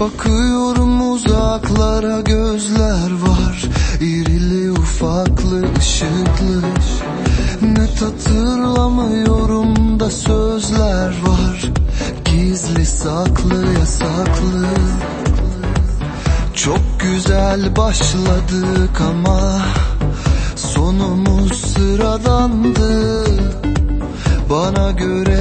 Bakıyorum uzaklara gözler var. İrili ufaklı ışıklı Net hatırlamıyorum da sözler var. Gizli saklı yasaklı. Çok güzel başladık ama Sonumuz sıradandı. Bana göre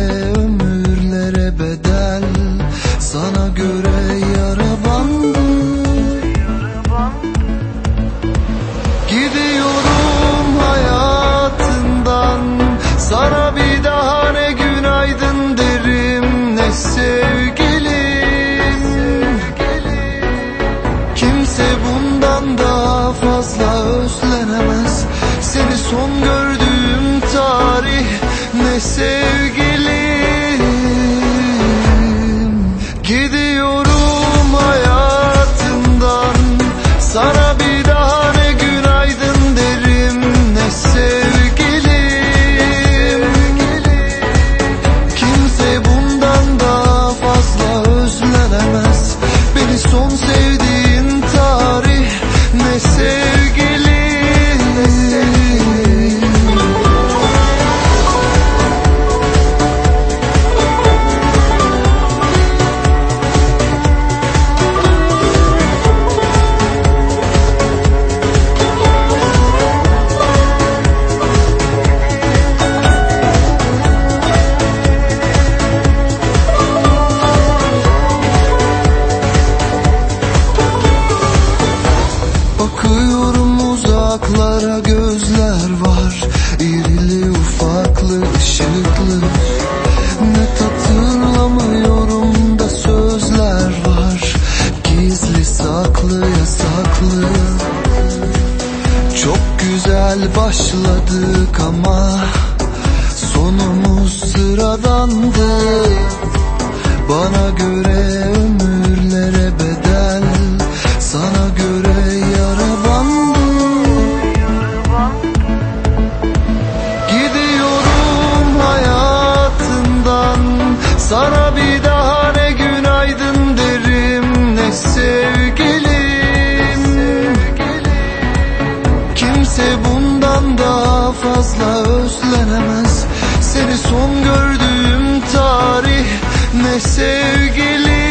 Sana bir daha ne günaydın derim Ne sevgilim Kimse bundan daha fazla özlenemez. Seni son gördüğüm tarih Ne sevgilim uzaklara gözler var. İrili ufaklı ışıklı. Net hatırlamıyorum da sözler var. Gizli saklı yasaklı. Çok güzel başladık ama Sonumuz sıradandı. Bana göre Sana bir daha ne günaydın derim ne sevgilim. Kimse bundan daha fazla özlenemez Seni son gördüğüm tarih ne sevgilim